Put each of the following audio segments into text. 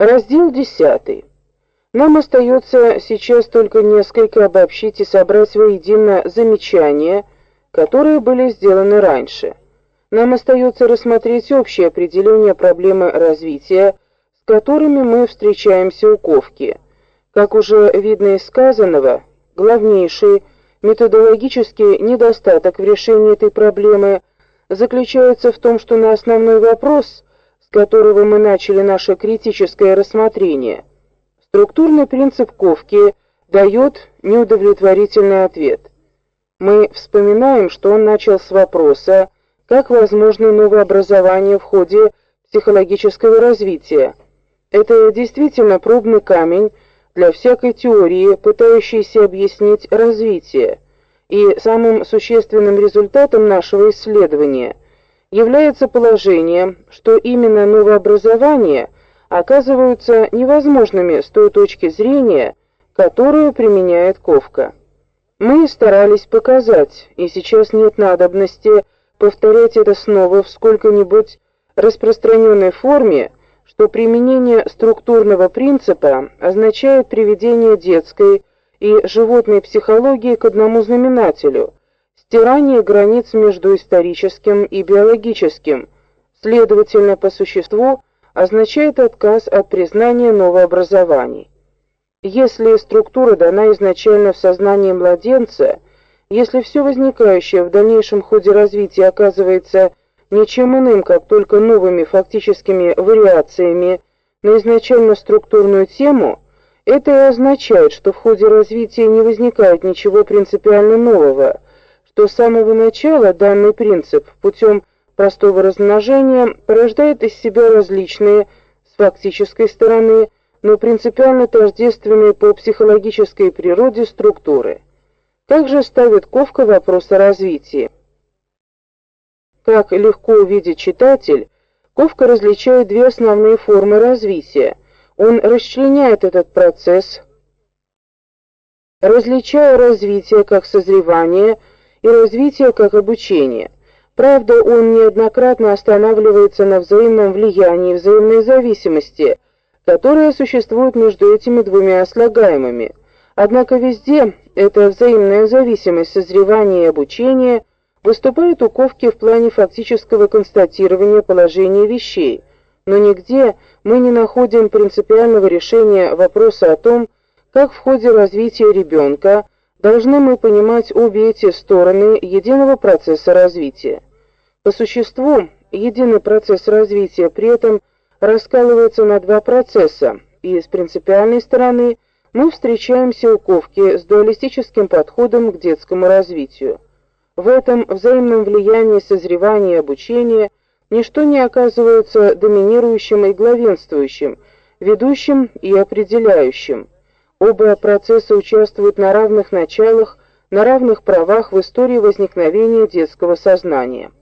Раздел 10. Нам остается сейчас только несколько обобщить и собрать воедино замечания, которые были сделаны раньше. Нам остается рассмотреть общее определение проблемы развития, с которыми мы встречаемся у Ковки. Как уже видно из сказанного, главнейший методологический недостаток в решении этой проблемы заключается в том, что на основной вопрос – которого мы начали наше критическое рассмотрение, структурный принцип Ковки дает неудовлетворительный ответ. Мы вспоминаем, что он начал с вопроса, как возможно новообразование в ходе психологического развития. Это действительно пробный камень для всякой теории, пытающейся объяснить развитие. И самым существенным результатом нашего исследования – является положение, что именно новообразования оказываются невозможными с той точки зрения, которую применяет Ковка. Мы старались показать, и сейчас нет надобности повторять это снова в сколько-нибудь распространенной форме, что применение структурного принципа означает приведение детской и животной психологии к одному знаменателю – стирание границ между историческим и биологическим, следовательно, по существу означает отказ от признания новообразований. Если структура дана изначально в сознании младенца, если все возникающее в дальнейшем ходе развития оказывается ничем иным, как только новыми фактическими вариациями на изначально структурную тему, это и означает, что в ходе развития не возникает ничего принципиально нового, что с самого начала данный принцип путем простого размножения порождает из себя различные с фактической стороны, но принципиально тождественные по психологической природе структуры. Также ставит Ковка вопрос о развитии. Как легко увидит читатель, Ковка различает две основные формы развития. Он расчленяет этот процесс, различая развитие как созревание – и развития как обучение. Правда, он неоднократно останавливается на взаимном влиянии, взаимной зависимости, которая существует между этими двумя слагаемыми. Однако везде эта взаимная зависимость созревания и обучения выступает у Ковки в плане фактического констатирования положения вещей, но нигде мы не находим принципиального решения вопроса о том, как в ходе развития ребенка должны мы понимать обе эти стороны единого процесса развития. По существу, единый процесс развития при этом раскалывается на два процесса, и с принципиальной стороны мы встречаемся у Ковки с дуалистическим подходом к детскому развитию. В этом взаимном влиянии созревания и обучения ничто не оказывается доминирующим и главенствующим, ведущим и определяющим – Оба процесса участвуют на равных началах, на равных правах в истории возникновения детского сознания.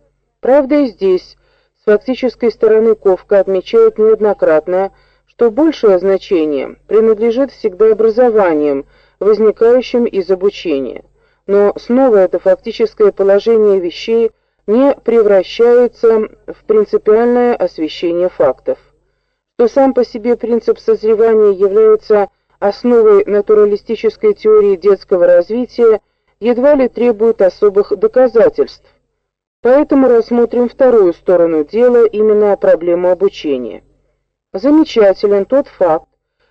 Правда и здесь, с фактической стороны Ковка отмечает неоднократно, что большее значение принадлежит всегда образованиям, возникающим из обучения. Но снова это фактическое положение вещей не превращается в принципиальное освещение фактов. Что сам по себе принцип созревания является основой натуралистической теории детского развития едва ли требует особых доказательств. Поэтому рассмотрим вторую сторону дела, именно проблему обучения. Замечателен тот факт,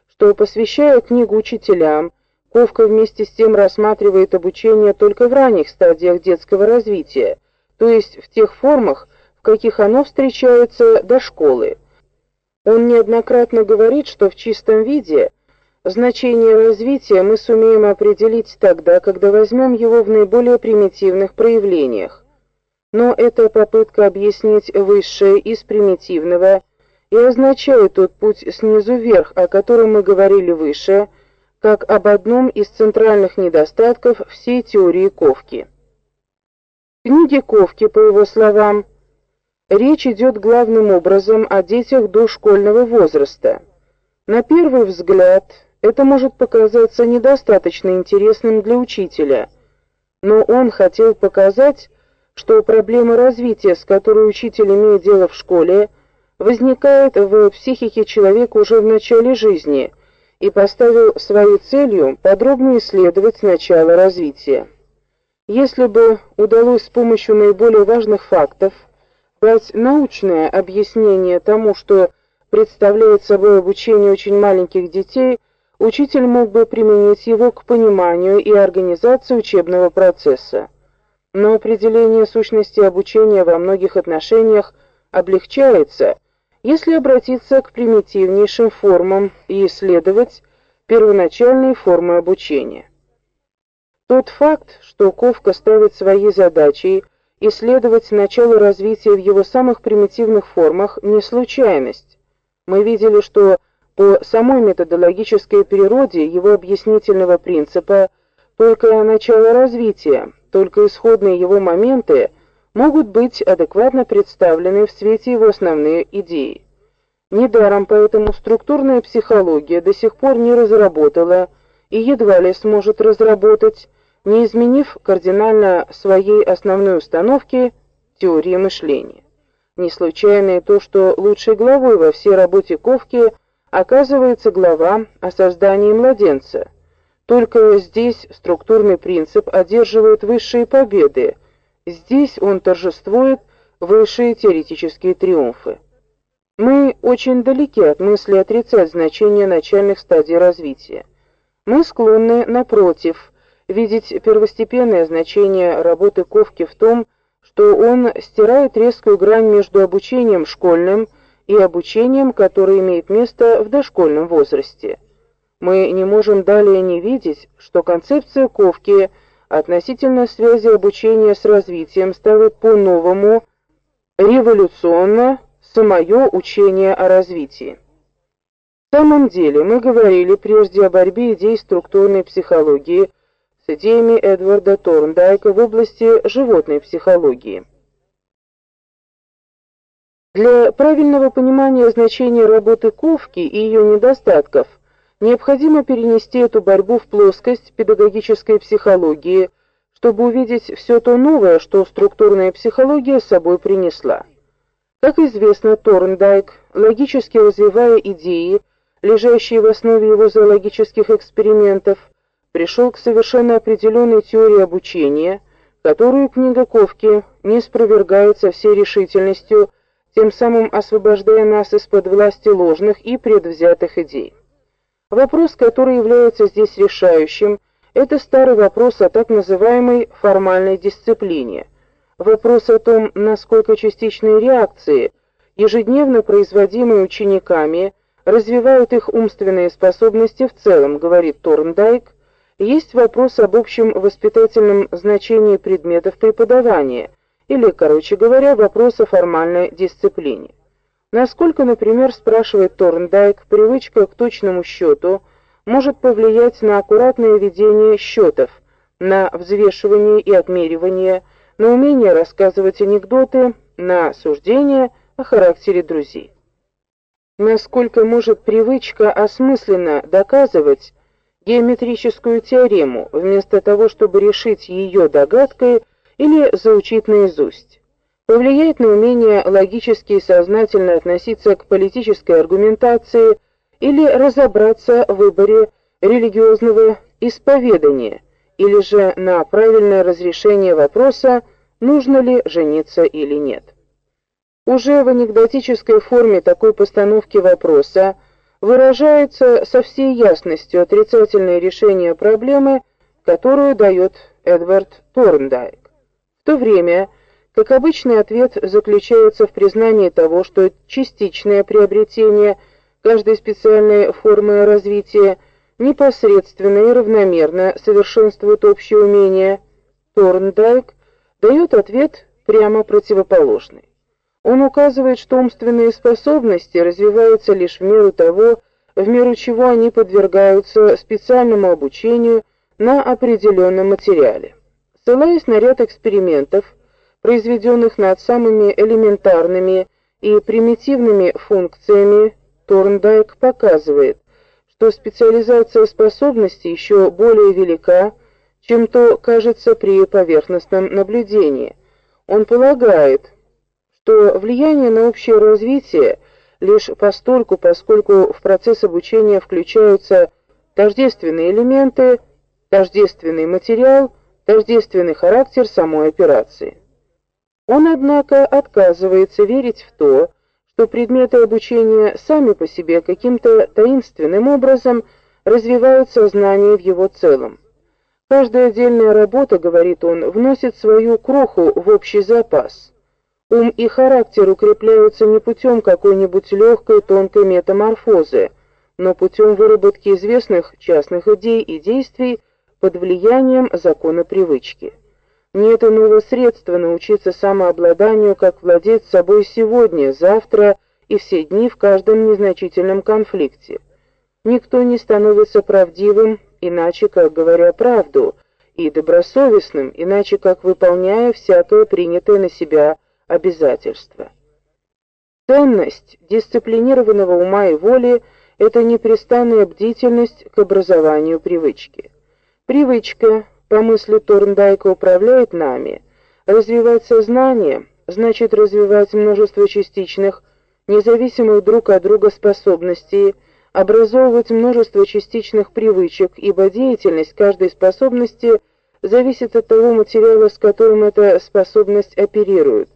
что посвящая книгу учителям, Ковка вместе с тем рассматривает обучение только в ранних стадиях детского развития, то есть в тех формах, в каких оно встречается до школы. Он неоднократно говорит, что в чистом виде – Значение развития мы сумеем определить тогда, когда возьмем его в наиболее примитивных проявлениях. Но эта попытка объяснить высшее из примитивного и означает тот путь снизу вверх, о котором мы говорили выше, как об одном из центральных недостатков всей теории Ковки. В книге Ковки, по его словам, речь идет главным образом о детях дошкольного возраста. На первый взгляд, это может показаться недостаточно интересным для учителя, но он хотел показать, что проблема развития, с которой учитель имеет дело в школе, возникает в психике человека уже в начале жизни и поставил своей целью подробно исследовать начало развития. Если бы удалось с помощью наиболее важных фактов дать научное объяснение тому, что представляет собой обучение очень маленьких детей, учитель мог бы применить его к пониманию и организации учебного процесса. Но определение сущности обучения во многих отношениях облегчается, если обратиться к примитивнейшим формам и исследовать первоначальные формы обучения. Тот факт, что Ковка ставит своей задачей исследовать начало развития в его самых примитивных формах, не случайность. Мы видели, что по самой методологической природе его объяснительного принципа только начало развития, только исходные его моменты – могут быть адекватно представлены в свете его основные идеи. Недаром поэтому структурная психология до сих пор не разработала и едва ли сможет разработать, не изменив кардинально своей основной установки теории мышления. Не случайно и то, что лучшей главой во всей работе Ковки оказывается глава о создании младенца. Только здесь структурный принцип одерживает высшие победы, Здесь он торжествует высшие теоретические триумфы. Мы очень далеки от мысли отрицать значение начальных стадий развития. Мы склонны напротив видеть первостепенное значение работы Ковки в том, что он стирает резкую грань между обучением школьным и обучением, которое имеет место в дошкольном возрасте. Мы не можем далее не видеть, что концепция Ковки – относительно связи обучения с развитием ставит по-новому революционно самое учение о развитии. В самом деле, мы говорили прежде о борьбе идей структурной психологии с идеями Эдварда Торндайка в области животной психологии. Для правильного понимания значения работы Ковки и ее недостатков – Необходимо перенести эту борьбу в плоскость педагогической психологии, чтобы увидеть все то новое, что структурная психология с собой принесла. Как известно, Торндайк, логически развивая идеи, лежащие в основе его зоологических экспериментов, пришел к совершенно определенной теории обучения, которую книга Ковки не спровергает со всей решительностью, тем самым освобождая нас из-под власти ложных и предвзятых идей. Вопрос, который является здесь решающим, это старый вопрос о так называемой формальной дисциплине. Вопрос о том, насколько частичные реакции, ежедневно производимые учениками, развивают их умственные способности в целом, говорит Торндайк. Есть вопрос об общем воспитательном значении предметов преподавания, или, короче говоря, вопрос о формальной дисциплине. Насколько, например, спрашивает Торндайк, привычка к точному счету может повлиять на аккуратное ведение счетов, на взвешивание и отмеривание, на умение рассказывать анекдоты, на суждение о характере друзей. Насколько может привычка осмысленно доказывать геометрическую теорему, вместо того, чтобы решить ее догадкой или заучить наизусть повлияет на умение логически и сознательно относиться к политической аргументации или разобраться в выборе религиозного исповедания, или же на правильное разрешение вопроса, нужно ли жениться или нет. Уже в анекдотической форме такой постановки вопроса выражается со всей ясностью отрицательное решение проблемы, которую дает Эдвард Торндайк. В то время, как обычный ответ заключается в признании того, что частичное приобретение каждой специальной формы развития непосредственно и равномерно совершенствует общее умение, Торндайк дает ответ прямо противоположный. Он указывает, что умственные способности развиваются лишь в меру того, в меру чего они подвергаются специальному обучению на определенном материале. Ссылаясь на ряд экспериментов, произведенных над самыми элементарными и примитивными функциями, Торндайк показывает, что специализация способностей еще более велика, чем то кажется при поверхностном наблюдении. Он полагает, что влияние на общее развитие лишь постольку, поскольку в процесс обучения включаются тождественные элементы, тождественный материал, тождественный характер самой операции. Он, однако, отказывается верить в то, что предметы обучения сами по себе каким-то таинственным образом развивают сознание в его целом. Каждая отдельная работа, говорит он, вносит свою кроху в общий запас. Ум и характер укрепляются не путем какой-нибудь легкой тонкой метаморфозы, но путем выработки известных частных идей и действий под влиянием закона привычки. Нет иного средства научиться самообладанию, как владеть собой сегодня, завтра и все дни в каждом незначительном конфликте. Никто не становится правдивым, иначе как говоря правду, и добросовестным, иначе как выполняя всякое принятое на себя обязательство. Ценность дисциплинированного ума и воли это непрестанная бдительность к образованию привычки. Привычка по мысли Торндайка управляет нами. Развивать сознание значит развивать множество частичных, независимых друг от друга способностей, образовывать множество частичных привычек, ибо деятельность каждой способности зависит от того материала, с которым эта способность оперирует.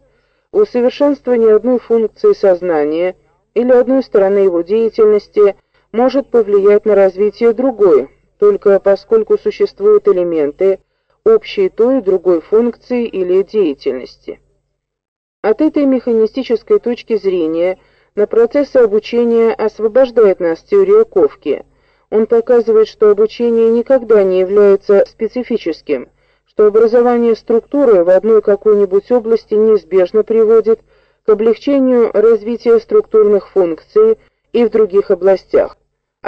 Усовершенствование одной функции сознания или одной стороны его деятельности может повлиять на развитие другой, только поскольку существуют элементы, общие той и другой функции или деятельности. От этой механистической точки зрения на процессы обучения освобождает нас теория Ковки. Он показывает, что обучение никогда не является специфическим, что образование структуры в одной какой-нибудь области неизбежно приводит к облегчению развития структурных функций и в других областях.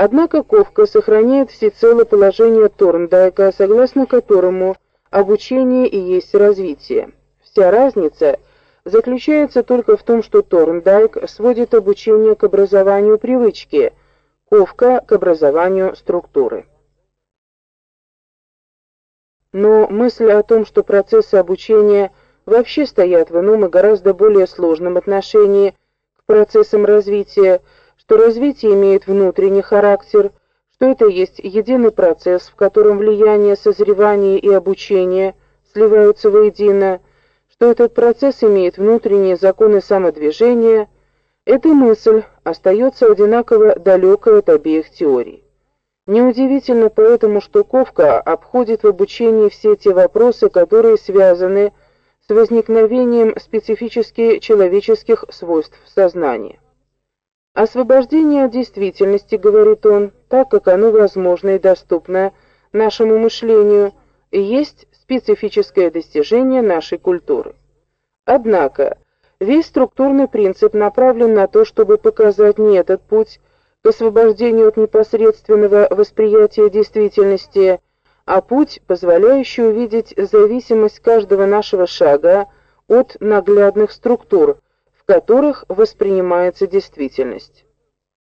Однако Ковка сохраняет всецело положение Торндайка, согласно которому обучение и есть развитие. Вся разница заключается только в том, что Торндайк сводит обучение к образованию привычки, Ковка к образованию структуры. Но мысль о том, что процессы обучения вообще стоят в ином и гораздо более сложном отношении к процессам развития, что развитие имеет внутренний характер, что это есть единый процесс, в котором влияние созревания и обучения сливаются воедино, что этот процесс имеет внутренние законы самодвижения, эта мысль остается одинаково далекой от обеих теорий. Неудивительно поэтому, что Ковка обходит в обучении все те вопросы, которые связаны с возникновением специфически человеческих свойств сознания. Освобождение от действительности, говорит он, так как оно возможно и доступно нашему мышлению, есть специфическое достижение нашей культуры. Однако, весь структурный принцип направлен на то, чтобы показать не этот путь к освобождению от непосредственного восприятия действительности, а путь, позволяющий увидеть зависимость каждого нашего шага от наглядных структур, которых воспринимается действительность.